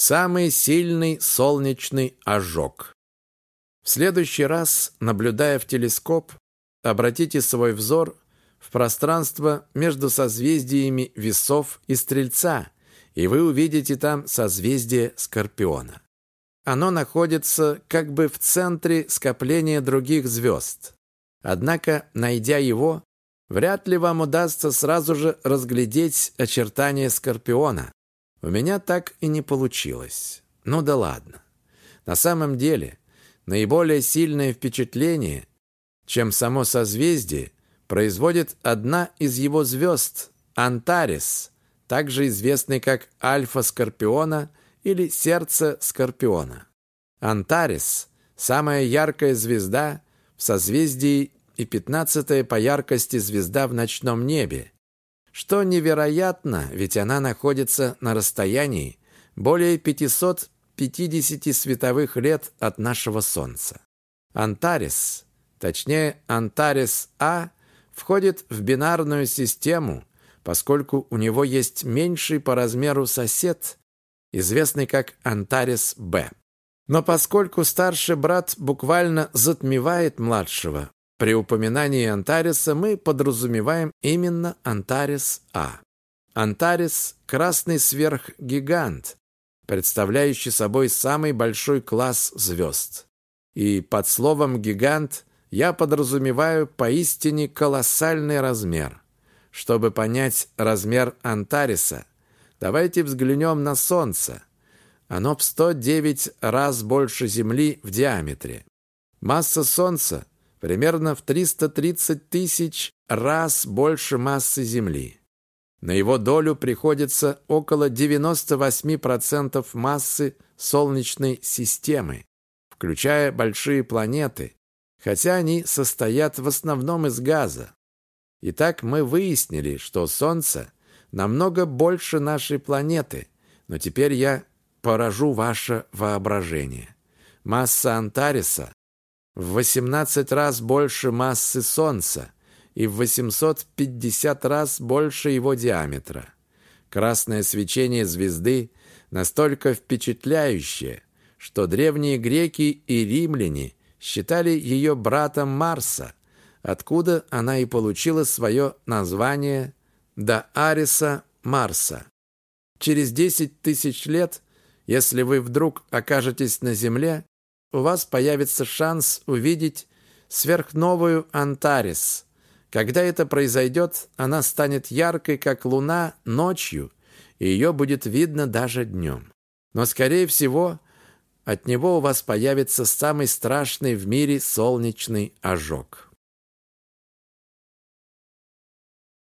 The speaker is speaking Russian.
Самый сильный солнечный ожог. В следующий раз, наблюдая в телескоп, обратите свой взор в пространство между созвездиями весов и стрельца, и вы увидите там созвездие Скорпиона. Оно находится как бы в центре скопления других звезд. Однако, найдя его, вряд ли вам удастся сразу же разглядеть очертания Скорпиона, у меня так и не получилось. Ну да ладно. На самом деле, наиболее сильное впечатление, чем само созвездие, производит одна из его звезд – Антарис, также известный как Альфа Скорпиона или Сердце Скорпиона. Антарис – самая яркая звезда в созвездии и пятнадцатая по яркости звезда в ночном небе, что невероятно, ведь она находится на расстоянии более 550 световых лет от нашего Солнца. Антарес, точнее Антарес-А, входит в бинарную систему, поскольку у него есть меньший по размеру сосед, известный как Антарес-Б. Но поскольку старший брат буквально затмевает младшего, при упоминании Антариса мы подразумеваем именно Антарис-А. Антарис – красный сверхгигант, представляющий собой самый большой класс звезд. И под словом «гигант» я подразумеваю поистине колоссальный размер. Чтобы понять размер Антариса, давайте взглянем на Солнце. Оно в 109 раз больше Земли в диаметре. Масса Солнца примерно в 330 тысяч раз больше массы Земли. На его долю приходится около 98% массы Солнечной системы, включая большие планеты, хотя они состоят в основном из газа. Итак, мы выяснили, что Солнце намного больше нашей планеты, но теперь я поражу ваше воображение. Масса Антариса в 18 раз больше массы Солнца и в 850 раз больше его диаметра. Красное свечение звезды настолько впечатляющее, что древние греки и римляне считали ее братом Марса, откуда она и получила свое название до Ариса Марса. Через 10 тысяч лет, если вы вдруг окажетесь на Земле, у вас появится шанс увидеть сверхновую Антарис. Когда это произойдет, она станет яркой, как луна, ночью, и ее будет видно даже днем. Но, скорее всего, от него у вас появится самый страшный в мире солнечный ожог.